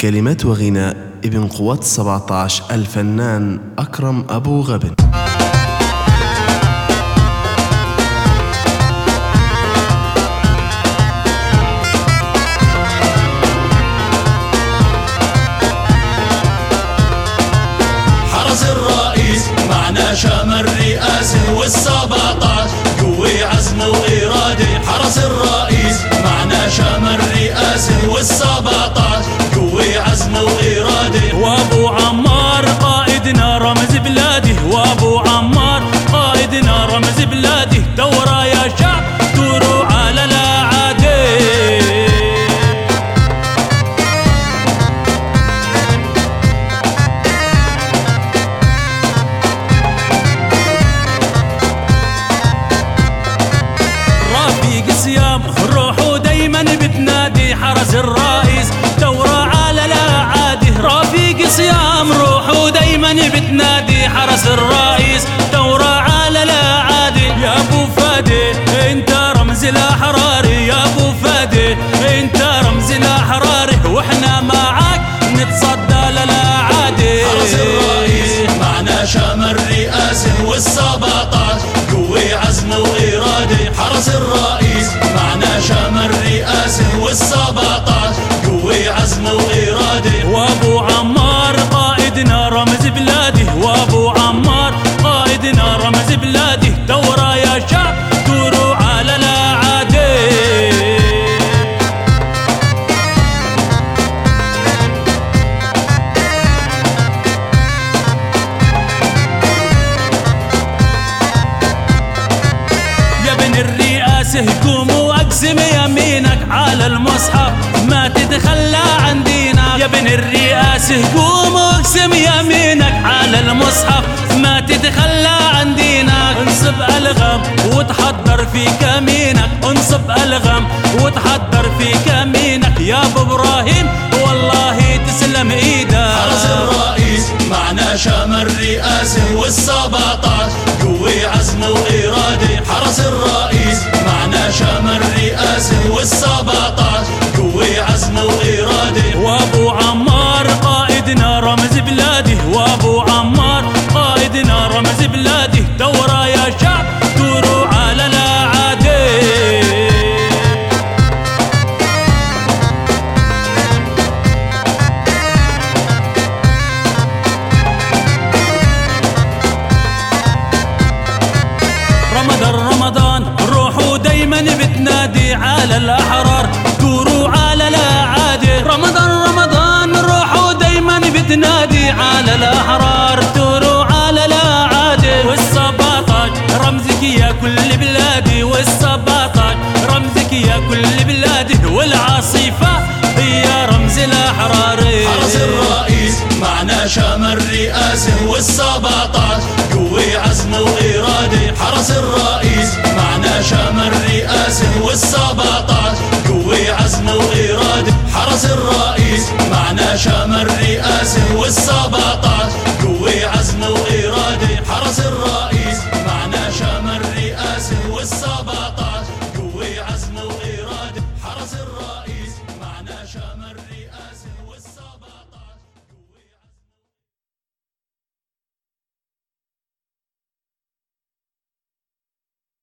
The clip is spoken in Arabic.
كلمات وغناء ابن قوات 17 الفنان أكرم أبو غبن. حرس الرئيس معنا شمل رئاسه والسبعطاش قوي عزمه وإرادة. حرس الرئيس معنا شمل رئاسه والسبعطاش وابو عمار قائدنا رمز بلاده. وابو عمار قائدنا رمز بلاده. دورة يا شعب دوروا على الاعادي رفيق صيام روحوا دايما بتنادي حرس الرئيس. بتنادي حرس الرئيس. دورة على الاعادي يا أبو فادي أنت رمز الاحرار يا أبو فادي أنت رمز الاحرار وإحنا معاك نتصدى للاعادي حرس الرئيس معنا شمل رئاسه والسبعطاش قوي عزمه وإرادة. حرس الرئيس معنا شمل رئاسه والسبعطاش الرئاسة قوموا اقسم يمينك على المصحف. ما تتخلى عن دينك. يا ابن الرئاسة قوموا اقسم يمينك على المصحف. ما تتخلى عن دينك. انصب الغم وتحضر في كمينك. انصب الغم وتحضر في كمينك. يا أبو إبراهيم والله تسلم إيدك. حرس الرئيس معنا شمل رئاسه والسبعطاش قوي حرس الرئيس معنا شمل رئاسه دايما بتنادي على الأحرار دوروا على الأعادي. رمضان رمضان روحوا دايما بتنادي على الأحرار دوروا على الأعادي. والسباطاج رمزك يا كل بلادي. والسباطاج رمزك يا كل بلادي. والعاصفة هي رمز الأحرار. حرس الرئيس معنا شمل رئاسه والسبعطاش قوي عزمه وإرادة. حرس الرئيس معنا شمل رئاسه والسبعطاش قوي عزمه وإرادة حرس الرئيس معنا والسبعطاش